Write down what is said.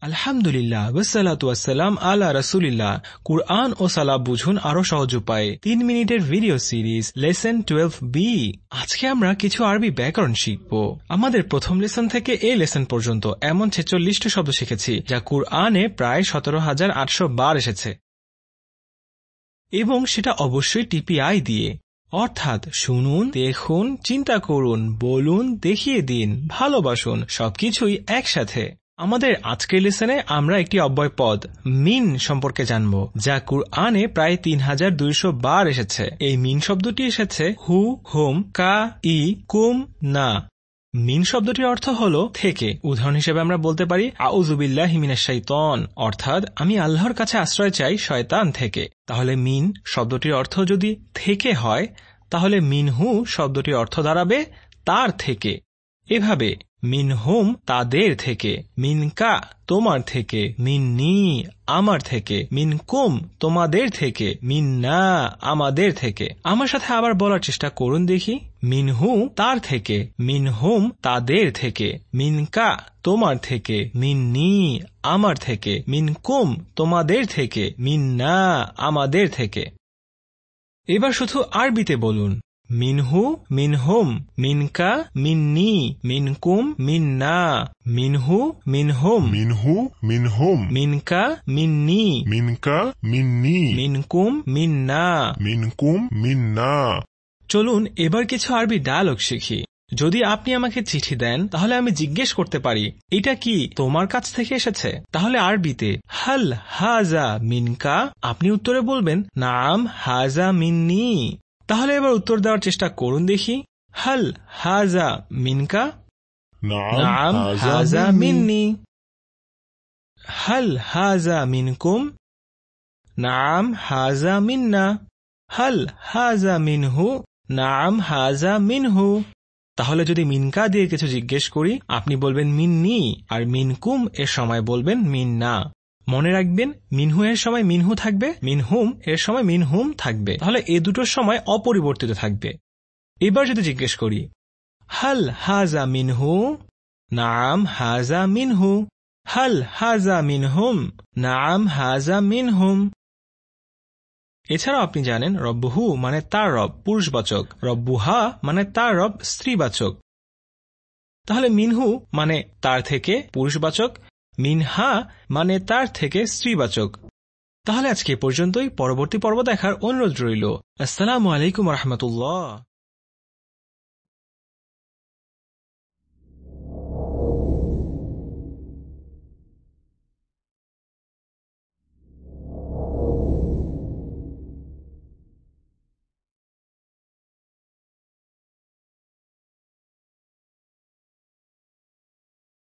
আলহামদুলিল্লাহ ওয়াসালাম আলা রসুলিল্লাহ। কুরআন ও সালাহ বুঝুন আরও সহজ উপায়ে। তিন মিনিটের video series, lesson twelve B. আজকে আমরা কিছু আরবি ব্যাকরণ শিখব। আমাদের প্রথম লেসন থেকে এই লেসন পর্যন্ত এমন ছেচল্লিশটি শব্দ শিখেছি, যা কুরআনে প্রায় সতেরো হাজার আটশো বার এসেছে। এবং সেটা অবশ্যই টিপিআই দিয়ে। অর্থাৎ শুনুন, দেখুন, চিন্তা করুন, বলুন, দেখিয়ে দিন, ভালোবাসুন, সবকিছুই একসাথে। আমাদের আজকের লেসনে আমরা একটি অব্যয় পদ, মিন, সম্পর্কে জানব, যা কুরআনে প্রায় তিন হাজার দুইশো বার এসেছে। এই মিন শব্দটি এসেছে হু, হোম, কা, ই, কুম, না। মিন শব্দটির অর্থ হল থেকে। উদাহরণ হিসেবে আমরা বলতে পারি আউজুবিল্লাহ হিমিনাশাইতন অর্থাৎ, আমি আল্লাহর কাছে আশ্রয় চাই শয়তান থেকে। তাহলে মিন শব্দটির অর্থ যদি থেকে হয়, তাহলে মিনহু শব্দটির অর্থ দাঁড়াবে তার থেকে। এভাবে মিনহুম তাদের থেকে, মিনকা তোমার থেকে, মিন্নি আমার থেকে, মিনকুম তোমাদের থেকে, মিন্না আমাদের থেকে। আমার সাথে আবার বলার চেষ্টা করুন দেখি। মিনহু তার থেকে, মিনহুম তাদের থেকে, মিনকা তোমার থেকে, মিন্নি আমার থেকে, মিনকুম তোমাদের থেকে, মিন্না আমাদের থেকে। এবার শুধু আরবিতে বলুন। মিনহু মিনহুম মিনকা মিননি মিনকুম মিন্না মিনহু মিনহুম মিনহু মিনহুম মিনকা মিননি মিনকা মিন্নি মিনকুম মিন্না। মিনকুম মিন্না। চলুন এবার কিছু আরবি ডায়লগ শিখি। যদি আপনি আমাকে চিঠি দেন তাহলে আমি জিজ্ঞেস করতে পারি এটা কি তোমার কাছ থেকে এসেছে? তাহলে আরবিতে হাল হাজা মিনকা? আপনি উত্তরে বলবেন নাম হাজা মিন্নি। তাহলে এবার উত্তর দেওয়ার চেষ্টা করুন দেখি। হাল হাজা মিনকা? নাম হাজা মিন্নি। হাল হাজা মিনকুম? নাম হাজা মিন্না। হাল হাজা মিনহু? নাম হাজা মিনহু। তাহলে যদি মিনকা দিয়ে কিছু জিজ্ঞেস করি আপনি বলবেন মিন্নি আর মিনকুম এর সময় বলবেন মিন্না। মনে রাখবেন, মিনহু এর সময় মিনহু থাকবে, মিনহুম এর সময় মিনহুম থাকবে। তাহলে এ দুটোর সময় অপরিবর্তিত থাকবে। এবার যদি জিজ্ঞেস করি, হাল হাজা মিনহু? নাম হাজা মিনহু। হাল হাজা মিনহুম? নাম হাজা মিনহুম। এছাড়াও আপনি জানেন, রব্বহু মানে তার রব, পুরুষবাচক। রব্বুহা মানে তার রব, স্ত্রীবাচক। তাহলে মিনহু মানে তার থেকে পুরুষবাচক মিনহা মানে তার থেকে স্ত্রীবাচক। তাহলে আজকে পর্যন্তই, পরবর্তী পর্ব দেখার অনুরোধ রইল। আসসালামু আলাইকুম রহমতুল্লাহ।